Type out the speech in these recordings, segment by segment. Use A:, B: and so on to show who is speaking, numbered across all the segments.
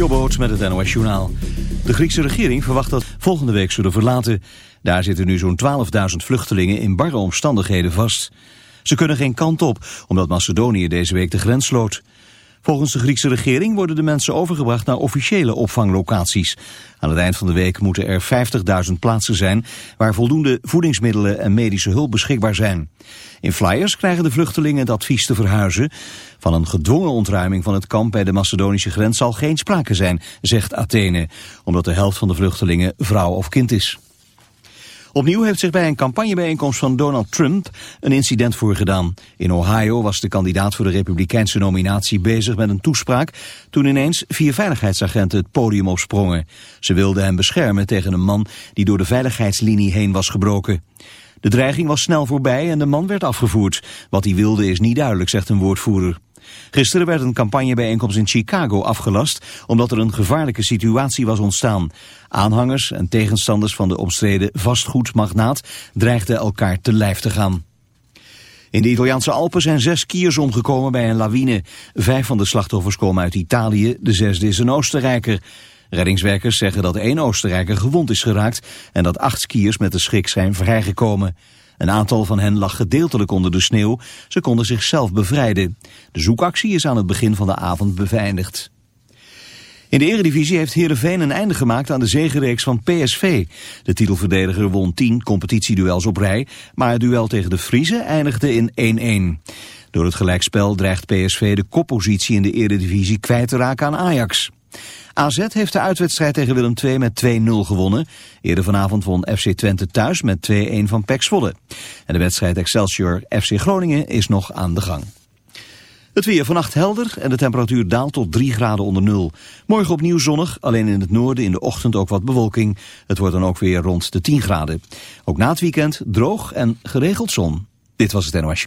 A: Jobboot met het NOS Journaal. De Griekse regering verwacht dat volgende week zullen verlaten. Daar zitten nu zo'n 12.000 vluchtelingen in barre omstandigheden vast. Ze kunnen geen kant op, omdat Macedonië deze week de grens sloot. Volgens de Griekse regering worden de mensen overgebracht naar officiële opvanglocaties. Aan het eind van de week moeten er 50.000 plaatsen zijn waar voldoende voedingsmiddelen en medische hulp beschikbaar zijn. In flyers krijgen de vluchtelingen het advies te verhuizen. Van een gedwongen ontruiming van het kamp bij de Macedonische grens zal geen sprake zijn, zegt Athene, omdat de helft van de vluchtelingen vrouw of kind is. Opnieuw heeft zich bij een campagnebijeenkomst van Donald Trump een incident voorgedaan. In Ohio was de kandidaat voor de republikeinse nominatie bezig met een toespraak... toen ineens vier veiligheidsagenten het podium opsprongen. Ze wilden hem beschermen tegen een man die door de veiligheidslinie heen was gebroken. De dreiging was snel voorbij en de man werd afgevoerd. Wat hij wilde is niet duidelijk, zegt een woordvoerder. Gisteren werd een campagnebijeenkomst in Chicago afgelast omdat er een gevaarlijke situatie was ontstaan. Aanhangers en tegenstanders van de omstreden vastgoedmagnaat dreigden elkaar te lijf te gaan. In de Italiaanse Alpen zijn zes skiers omgekomen bij een lawine. Vijf van de slachtoffers komen uit Italië, de zesde is een Oostenrijker. Reddingswerkers zeggen dat één Oostenrijker gewond is geraakt en dat acht skiers met de schrik zijn vrijgekomen. Een aantal van hen lag gedeeltelijk onder de sneeuw. Ze konden zichzelf bevrijden. De zoekactie is aan het begin van de avond beveindigd. In de eredivisie heeft Heerenveen een einde gemaakt aan de zegenreeks van PSV. De titelverdediger won 10 competitieduels op rij, maar het duel tegen de Friese eindigde in 1-1. Door het gelijkspel dreigt PSV de koppositie in de eredivisie kwijt te raken aan Ajax. AZ heeft de uitwedstrijd tegen Willem II met 2-0 gewonnen. Eerder vanavond won FC Twente thuis met 2-1 van PEC Zwolle. En de wedstrijd Excelsior FC Groningen is nog aan de gang. Het weer vannacht helder en de temperatuur daalt tot 3 graden onder nul. Morgen opnieuw zonnig, alleen in het noorden in de ochtend ook wat bewolking. Het wordt dan ook weer rond de 10 graden. Ook na het weekend droog en geregeld zon. Dit was het NOS.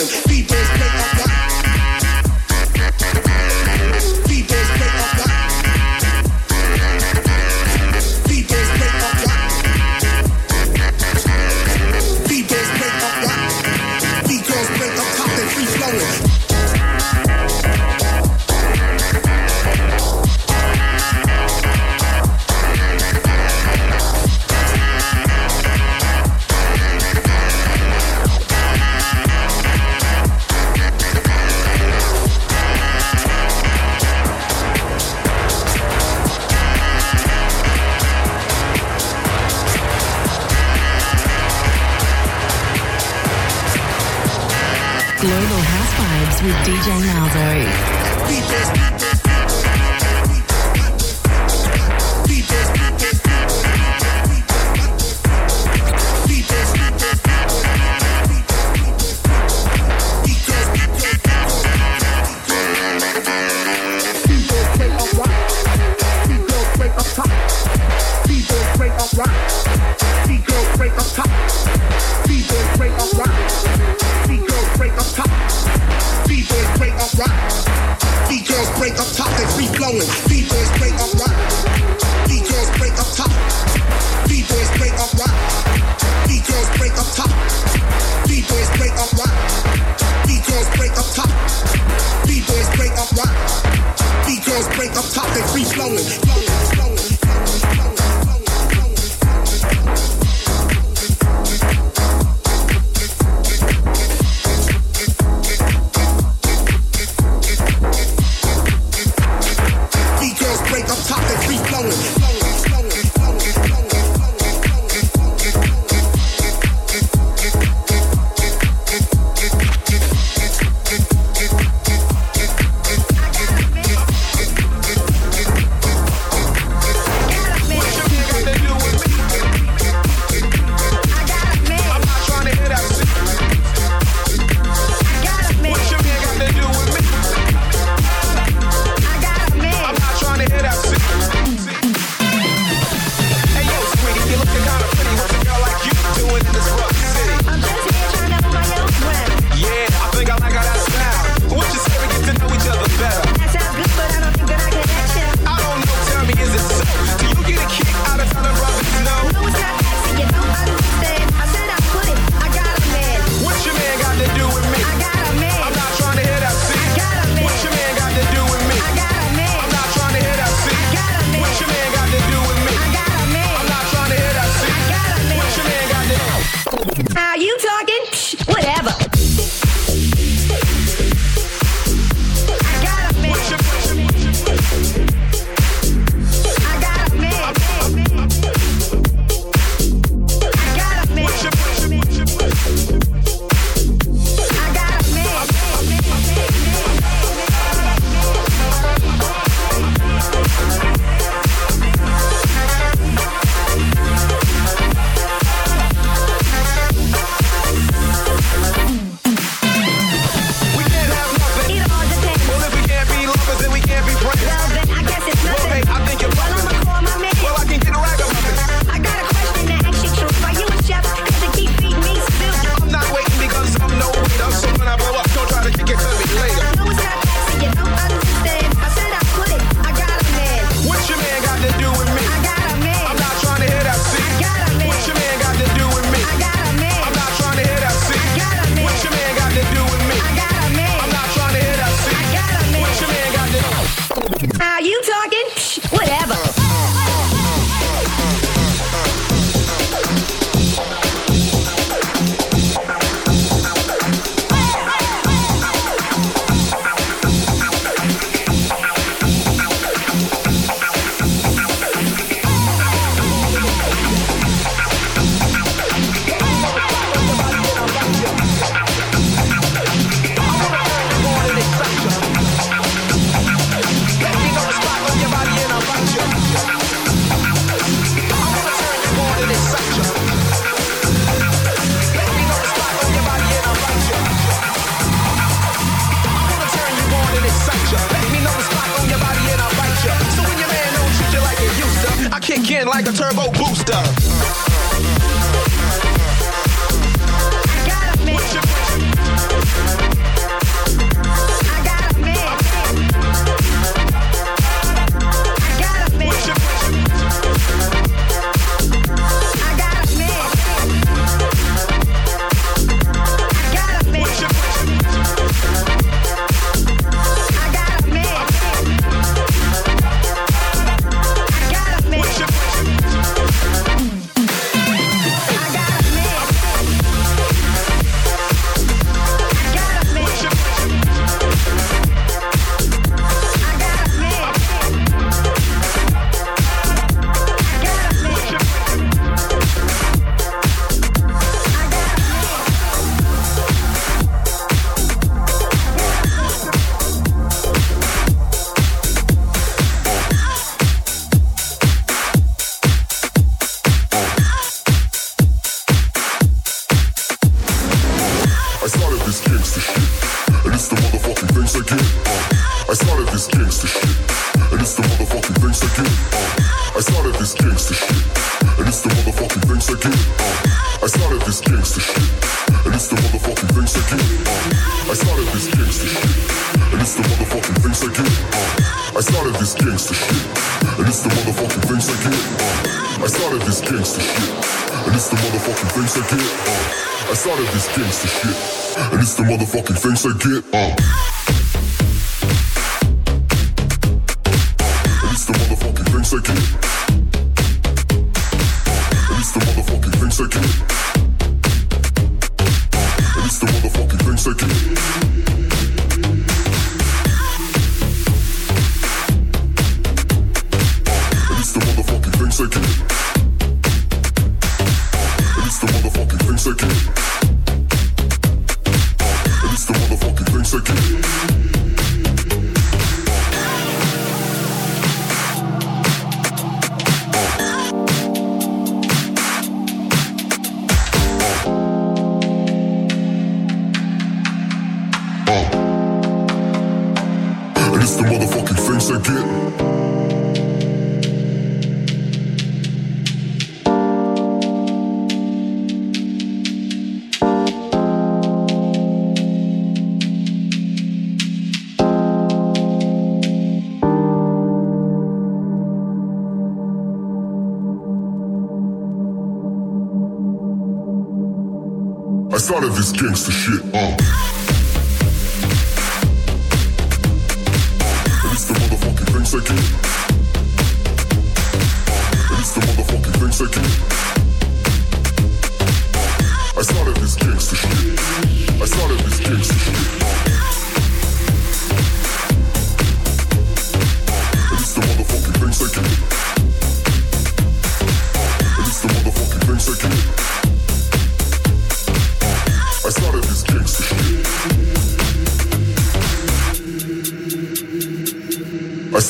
B: playing. tired of this gangster shit, uh. The motherfucking things I
C: can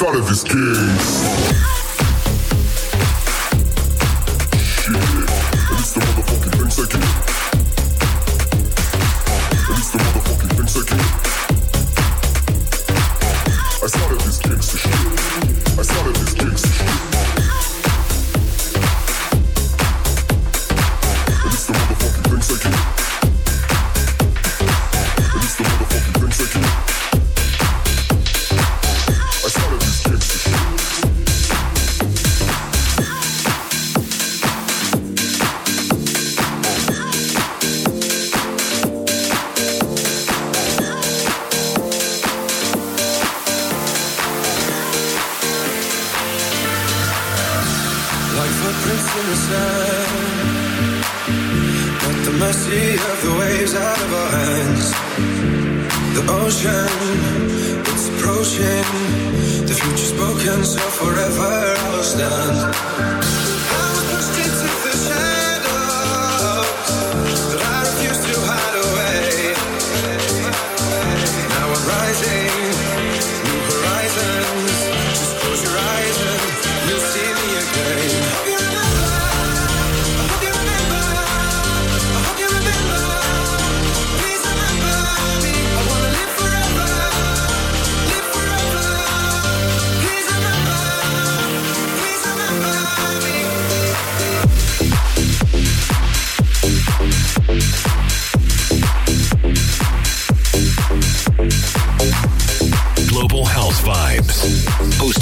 C: out of his cage. motion, it's approaching. The future's spoken, so forever I'll stand.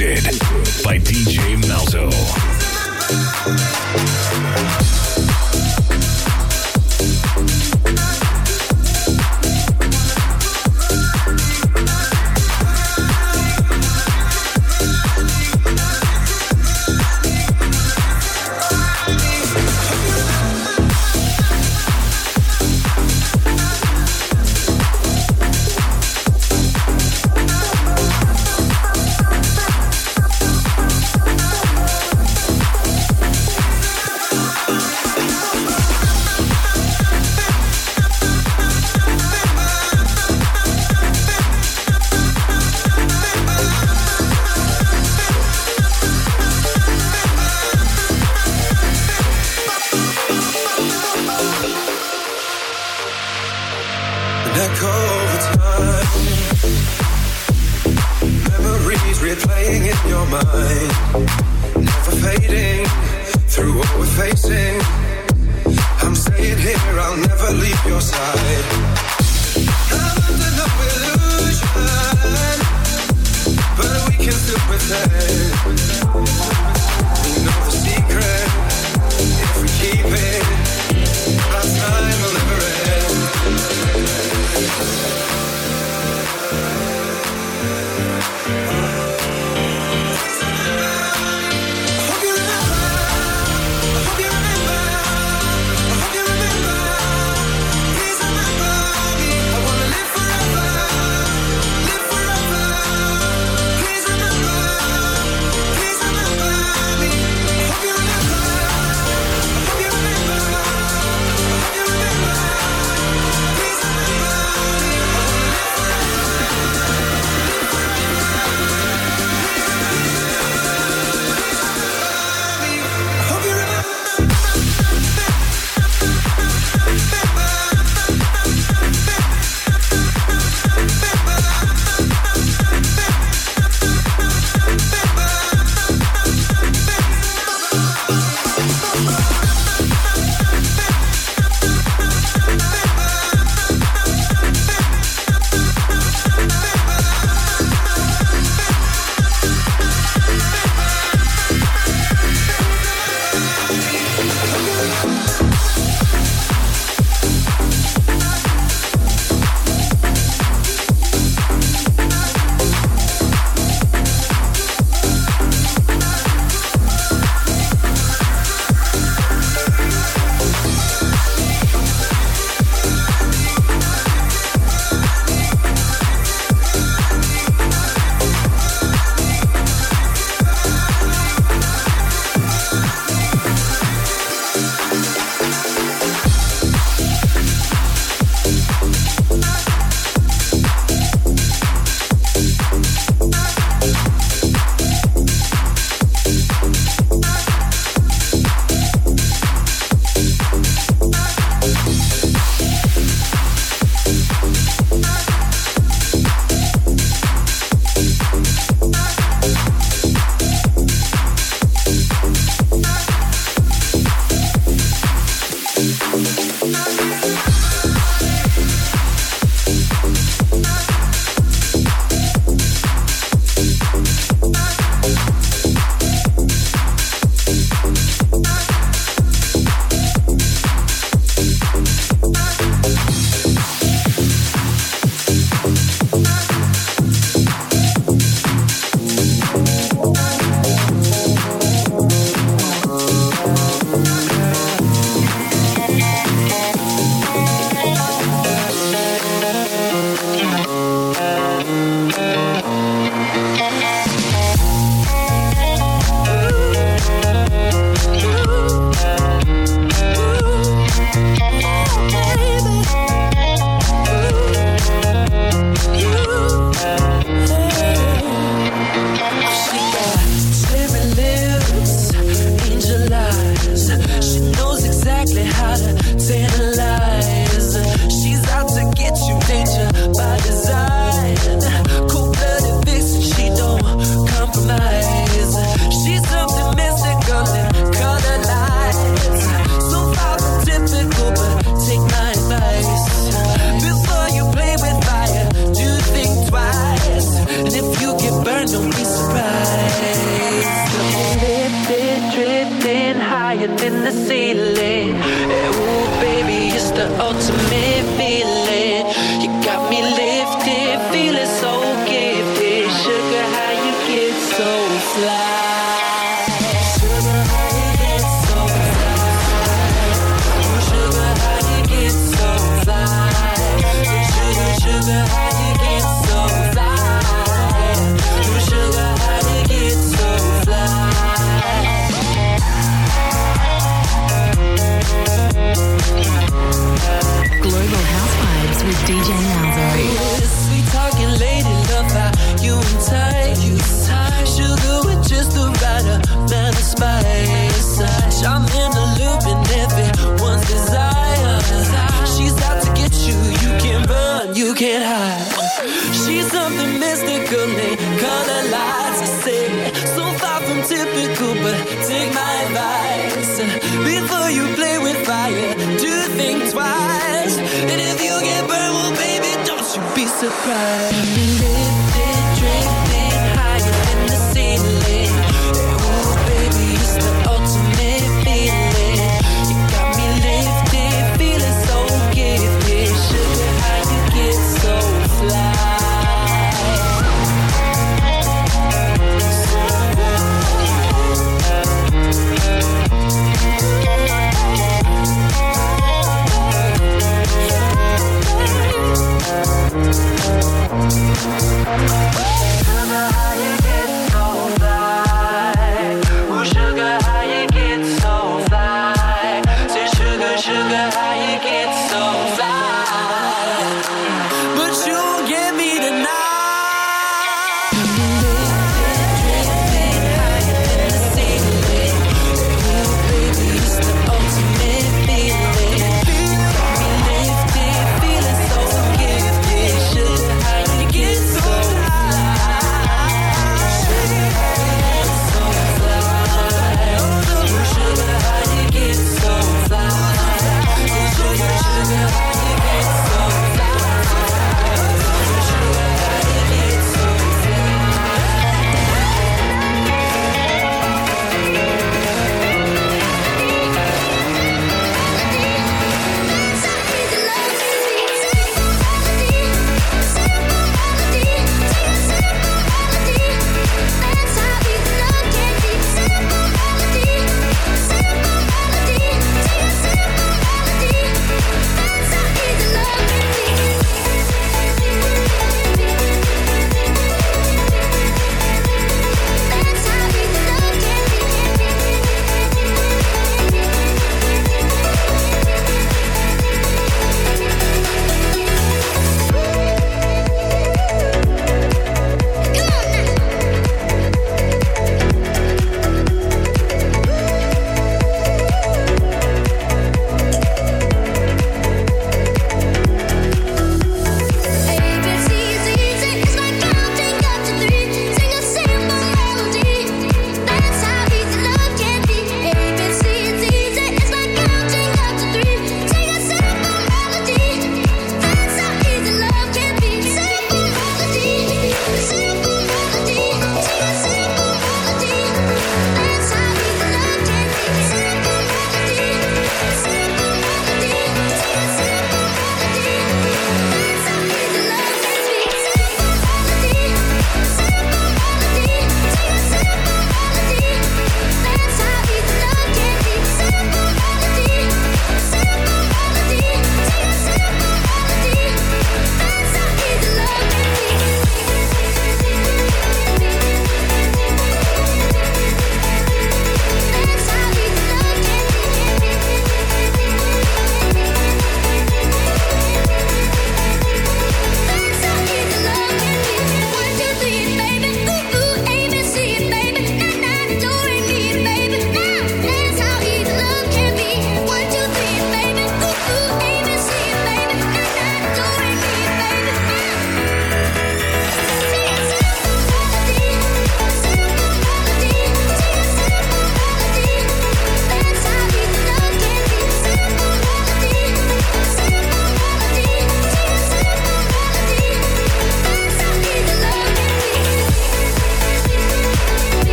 D: Hosted by DJ Malzo.
C: waiting. I'm staying here, I'll never leave your side. I'm under no illusion, but we can still pretend. We know the secret.
E: in the ceiling. Hey, ooh, baby, it's the ultimate.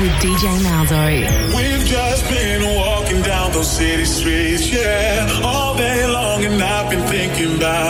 F: with DJ Malzo.
G: We've just been walking down those city streets, yeah, all day long, and I've been thinking about.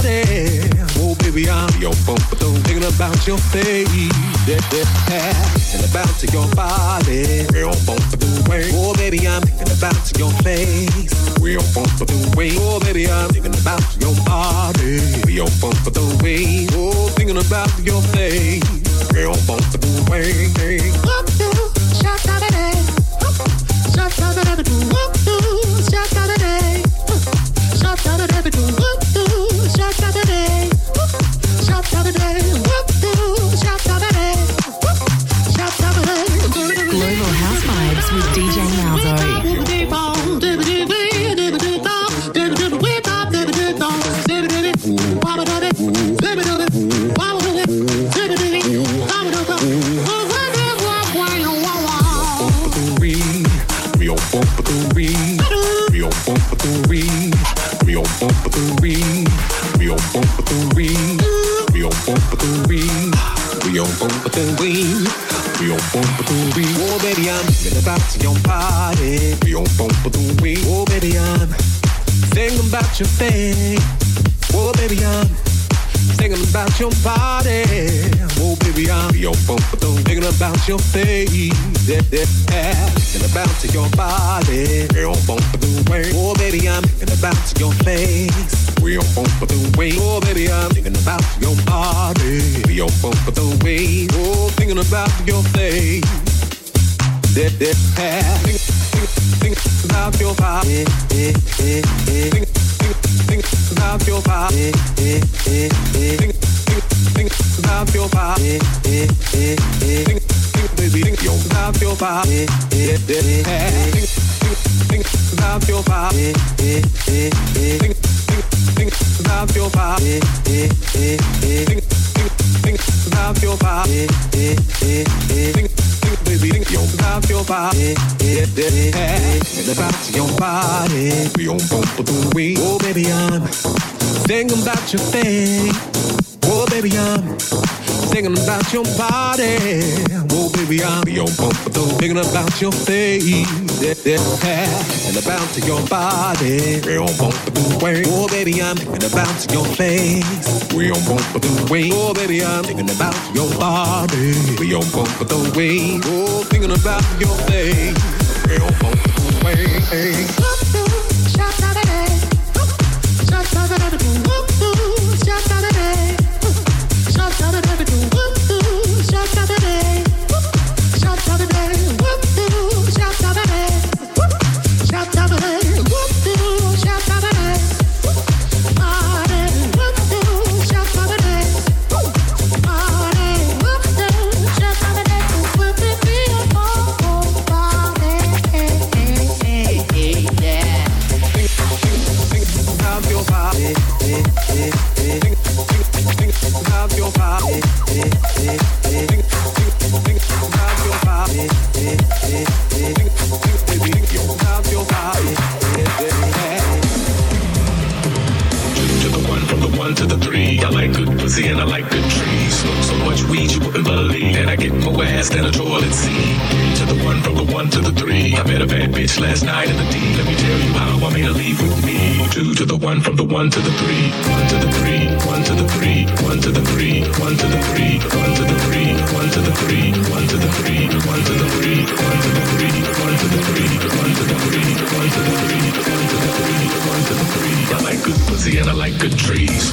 E: Body.
H: Oh, baby, I'm your bumper thinking about your face. Yeah, yeah. And about to your body. Real bumper way. Oh, baby, I'm thinking about your face. Real bumper way. Oh, baby, I'm thinking about your body. Real bumper way. Oh, thinking about your face. Real bumper way. Up to shut down the day. Shut down the day. Up to shut down the day. Shut down the day. The. Oh baby, I'm thinking about your body. The ring. Oh baby, I'm thinking about your face. Oh baby, I'm thinking about your body. Oh baby, I'm your bumper thinking about your face. Yeah, yeah, yeah. Thinking about your body. The way. Oh baby, I'm thinking about your face. Bumper the way. Oh baby, I'm thinking about your body. Real bumper the way. Oh, thinking about your face. Yeah. Think, think, think about your body. Think, think, think about your body. Think, think, think about your body. Yeah. Think, think, baby, think about your body. Think, think, think about your body. Think, think, think about your body. Yeah, yeah, yeah. Eh. Think, think, think about your body. Eh, eh, think, think, baby, think yo, about your body. Yeah, yeah, yeah. About your body. We on bump with the way. Oh, baby, I'm thinking about your face. Oh, baby, I'm thinking about your body. Oh, baby, I'm your bumper though, thinking about your face. And about your body. Real the way. Oh, baby, I'm thinking about your face. Real the way. Oh, baby, I'm thinking about your body. Real the way. Oh, thinking about your face. Real the way.
D: Get more ass than a toilet seat. To the one, from the one to the three. I met a bad bitch last night in the D. Let me tell you how I made her leave with me. Two to the one, from the one to the three. One to the three, one to the three, one to the three, one to the three, one to the three, one to the three, one to the three, one to the three, one to the three, one to the three, one to the three, one to the three, one to the three, one to the three. I like good pussy and I like good trees.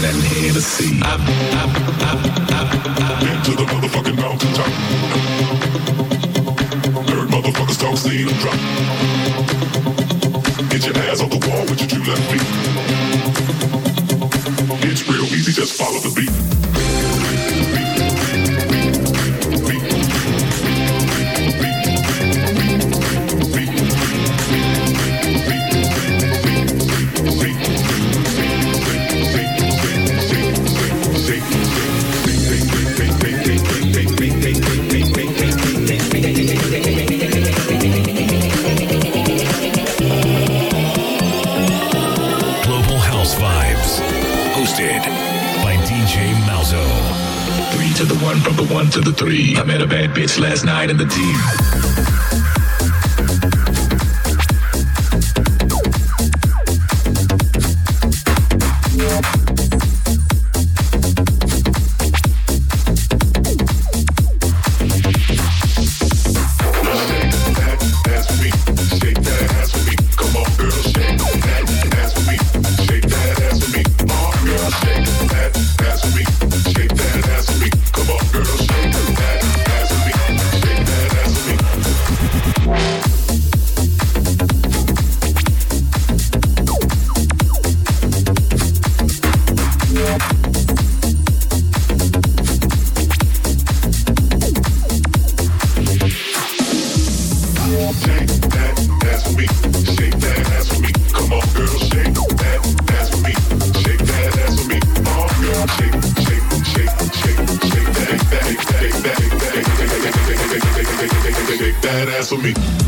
B: shit I'm here
G: to see. last night in the team. for me.